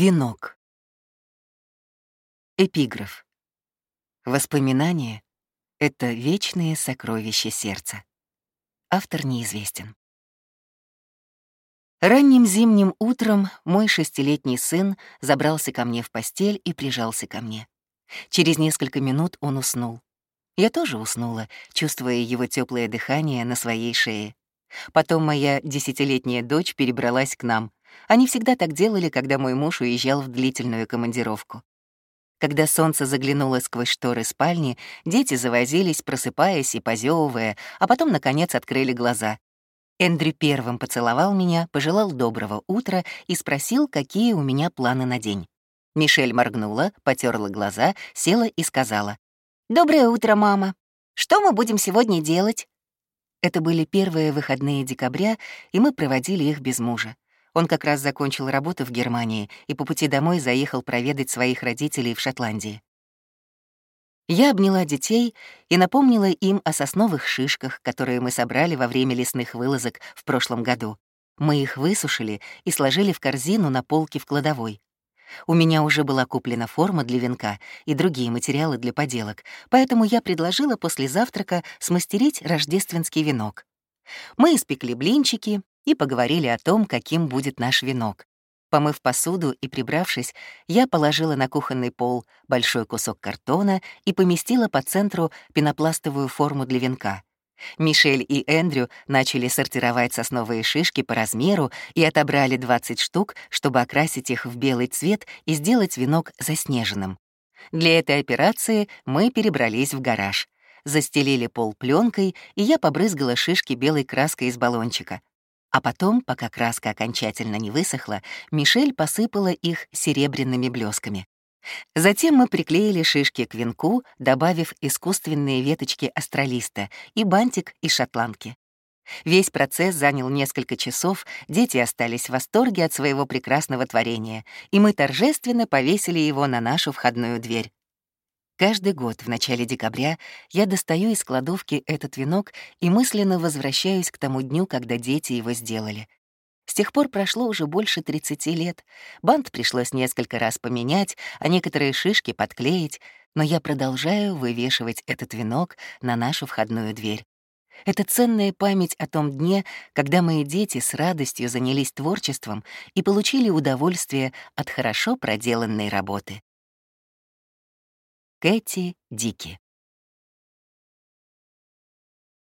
Венок. Эпиграф. Воспоминания — это вечные сокровища сердца. Автор неизвестен. Ранним зимним утром мой шестилетний сын забрался ко мне в постель и прижался ко мне. Через несколько минут он уснул. Я тоже уснула, чувствуя его теплое дыхание на своей шее. Потом моя десятилетняя дочь перебралась к нам — они всегда так делали, когда мой муж уезжал в длительную командировку. Когда солнце заглянуло сквозь шторы спальни, дети завозились, просыпаясь и позевывая, а потом, наконец, открыли глаза. Эндрю первым поцеловал меня, пожелал доброго утра и спросил, какие у меня планы на день. Мишель моргнула, потерла глаза, села и сказала. «Доброе утро, мама. Что мы будем сегодня делать?» Это были первые выходные декабря, и мы проводили их без мужа. Он как раз закончил работу в Германии и по пути домой заехал проведать своих родителей в Шотландии. Я обняла детей и напомнила им о сосновых шишках, которые мы собрали во время лесных вылазок в прошлом году. Мы их высушили и сложили в корзину на полке в кладовой. У меня уже была куплена форма для венка и другие материалы для поделок, поэтому я предложила после завтрака смастерить рождественский венок. Мы испекли блинчики, и поговорили о том, каким будет наш венок. Помыв посуду и прибравшись, я положила на кухонный пол большой кусок картона и поместила по центру пенопластовую форму для венка. Мишель и Эндрю начали сортировать сосновые шишки по размеру и отобрали 20 штук, чтобы окрасить их в белый цвет и сделать венок заснеженным. Для этой операции мы перебрались в гараж. Застелили пол пленкой, и я побрызгала шишки белой краской из баллончика. А потом, пока краска окончательно не высохла, Мишель посыпала их серебряными блесками. Затем мы приклеили шишки к венку, добавив искусственные веточки астролиста и бантик из шотландки. Весь процесс занял несколько часов, дети остались в восторге от своего прекрасного творения, и мы торжественно повесили его на нашу входную дверь. Каждый год в начале декабря я достаю из кладовки этот венок и мысленно возвращаюсь к тому дню, когда дети его сделали. С тех пор прошло уже больше 30 лет. Бант пришлось несколько раз поменять, а некоторые шишки подклеить, но я продолжаю вывешивать этот венок на нашу входную дверь. Это ценная память о том дне, когда мои дети с радостью занялись творчеством и получили удовольствие от хорошо проделанной работы. Кэти Дики